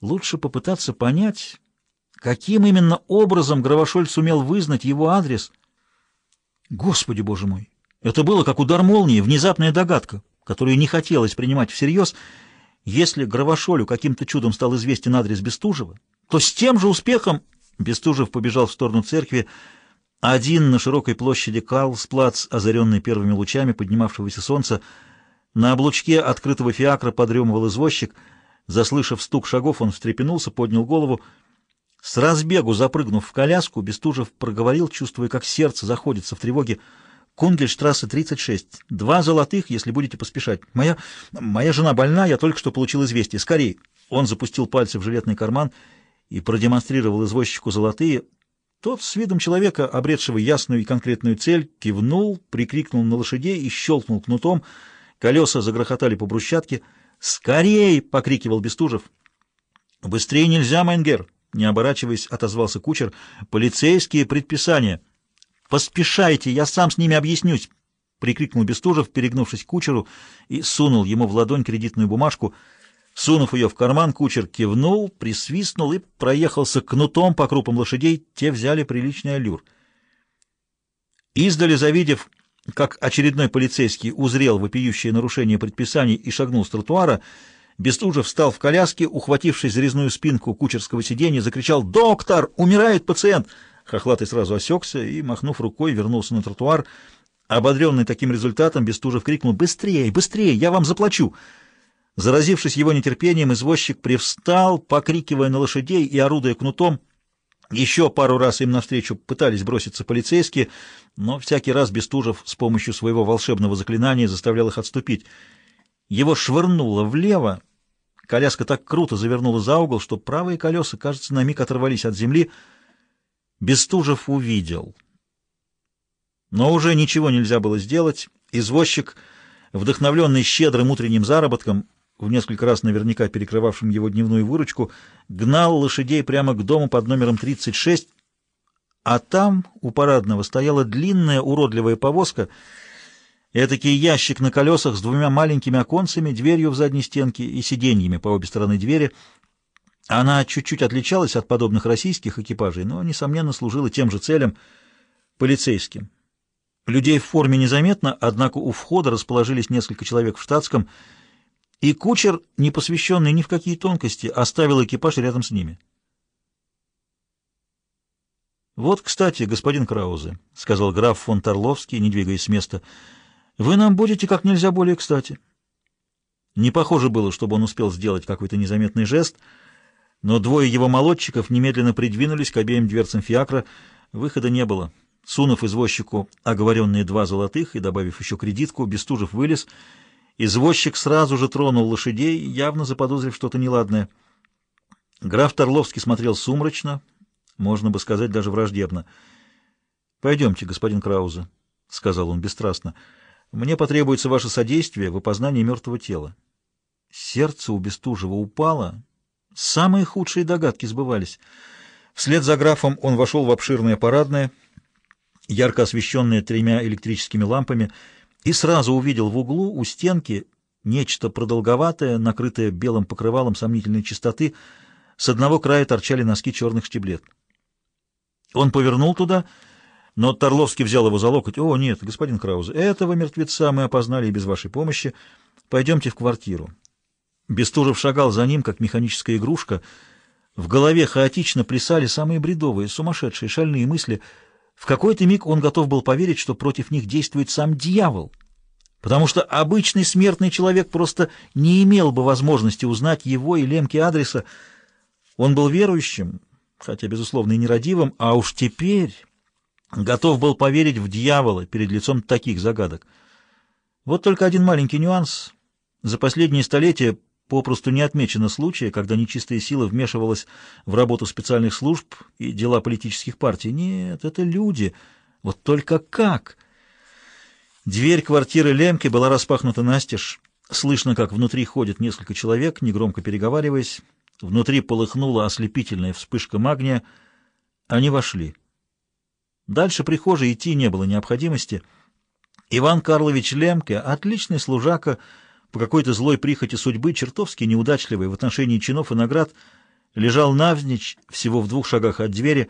Лучше попытаться понять, каким именно образом Гравошоль сумел вызнать его адрес. Господи, боже мой! Это было как удар молнии, внезапная догадка, которую не хотелось принимать всерьез. Если Гравошолю каким-то чудом стал известен адрес Бестужева, то с тем же успехом Бестужев побежал в сторону церкви, один на широкой площади Карлсплац, озаренный первыми лучами поднимавшегося солнца, на облучке открытого фиакра подремывал извозчик — Заслышав стук шагов, он встрепенулся, поднял голову. С разбегу запрыгнув в коляску, Бестужев проговорил, чувствуя, как сердце заходится в тревоге. «Кунгельштрассе, 36. Два золотых, если будете поспешать. Моя... моя жена больна, я только что получил известие. Скорей!» Он запустил пальцы в жилетный карман и продемонстрировал извозчику золотые. Тот с видом человека, обретшего ясную и конкретную цель, кивнул, прикрикнул на лошадей и щелкнул кнутом. Колеса загрохотали по брусчатке — «Скорей!» — покрикивал Бестужев. «Быстрее нельзя, Майнгер!» — не оборачиваясь, отозвался кучер. «Полицейские предписания!» «Поспешайте, я сам с ними объяснюсь!» — прикрикнул Бестужев, перегнувшись к кучеру, и сунул ему в ладонь кредитную бумажку. Сунув ее в карман, кучер кивнул, присвистнул и проехался кнутом по крупам лошадей. Те взяли приличный аллюр. Издали, завидев как очередной полицейский узрел вопиющее нарушение предписаний и шагнул с тротуара, Бестужев встал в коляске, ухватившись за резную спинку кучерского сиденья, закричал «Доктор! Умирает пациент!» Хохлатый сразу осекся и, махнув рукой, вернулся на тротуар. Ободренный таким результатом, Бестужев крикнул «Быстрее! Быстрее! Я вам заплачу!» Заразившись его нетерпением, извозчик привстал, покрикивая на лошадей и орудуя кнутом. Еще пару раз им навстречу пытались броситься полицейские, но всякий раз Бестужев с помощью своего волшебного заклинания заставлял их отступить. Его швырнуло влево, коляска так круто завернула за угол, что правые колеса, кажется, на миг оторвались от земли. Бестужев увидел. Но уже ничего нельзя было сделать. Извозчик, вдохновленный щедрым утренним заработком, в несколько раз наверняка перекрывавшим его дневную выручку, гнал лошадей прямо к дому под номером 36, а там у парадного стояла длинная уродливая повозка, этакий ящик на колесах с двумя маленькими оконцами, дверью в задней стенке и сиденьями по обе стороны двери. Она чуть-чуть отличалась от подобных российских экипажей, но, несомненно, служила тем же целям — полицейским. Людей в форме незаметно, однако у входа расположились несколько человек в штатском — и кучер, не посвященный ни в какие тонкости, оставил экипаж рядом с ними. «Вот, кстати, господин Краузе», — сказал граф фон Торловский, не двигаясь с места, — «вы нам будете как нельзя более кстати». Не похоже было, чтобы он успел сделать какой-то незаметный жест, но двое его молодчиков немедленно придвинулись к обеим дверцам фиакра. Выхода не было. Сунув извозчику оговоренные два золотых и добавив еще кредитку, Бестужев вылез — Извозчик сразу же тронул лошадей, явно заподозрив что-то неладное. Граф Торловский смотрел сумрачно, можно бы сказать, даже враждебно. — Пойдемте, господин Краузе, — сказал он бесстрастно. — Мне потребуется ваше содействие в опознании мертвого тела. Сердце у Бестужева упало. Самые худшие догадки сбывались. Вслед за графом он вошел в обширное парадное, ярко освещенное тремя электрическими лампами — и сразу увидел в углу у стенки нечто продолговатое, накрытое белым покрывалом сомнительной чистоты. С одного края торчали носки черных штиблет. Он повернул туда, но Торловский взял его за локоть. «О, нет, господин Краузе, этого мертвеца мы опознали и без вашей помощи. Пойдемте в квартиру». Бестужев шагал за ним, как механическая игрушка. В голове хаотично плясали самые бредовые, сумасшедшие, шальные мысли — в какой-то миг он готов был поверить, что против них действует сам дьявол, потому что обычный смертный человек просто не имел бы возможности узнать его и Лемки адреса. Он был верующим, хотя, безусловно, и нерадивым, а уж теперь готов был поверить в дьявола перед лицом таких загадок. Вот только один маленький нюанс. За последние столетия Попросту не отмечено случая, когда нечистая сила вмешивалась в работу специальных служб и дела политических партий. Нет, это люди. Вот только как? Дверь квартиры Лемки была распахнута настежь. Слышно, как внутри ходит несколько человек, негромко переговариваясь. Внутри полыхнула ослепительная вспышка магния. Они вошли. Дальше прихожей идти не было необходимости. Иван Карлович Лемке, отличный служака, по какой-то злой прихоти судьбы, чертовски неудачливый в отношении чинов и наград, лежал навзничь всего в двух шагах от двери,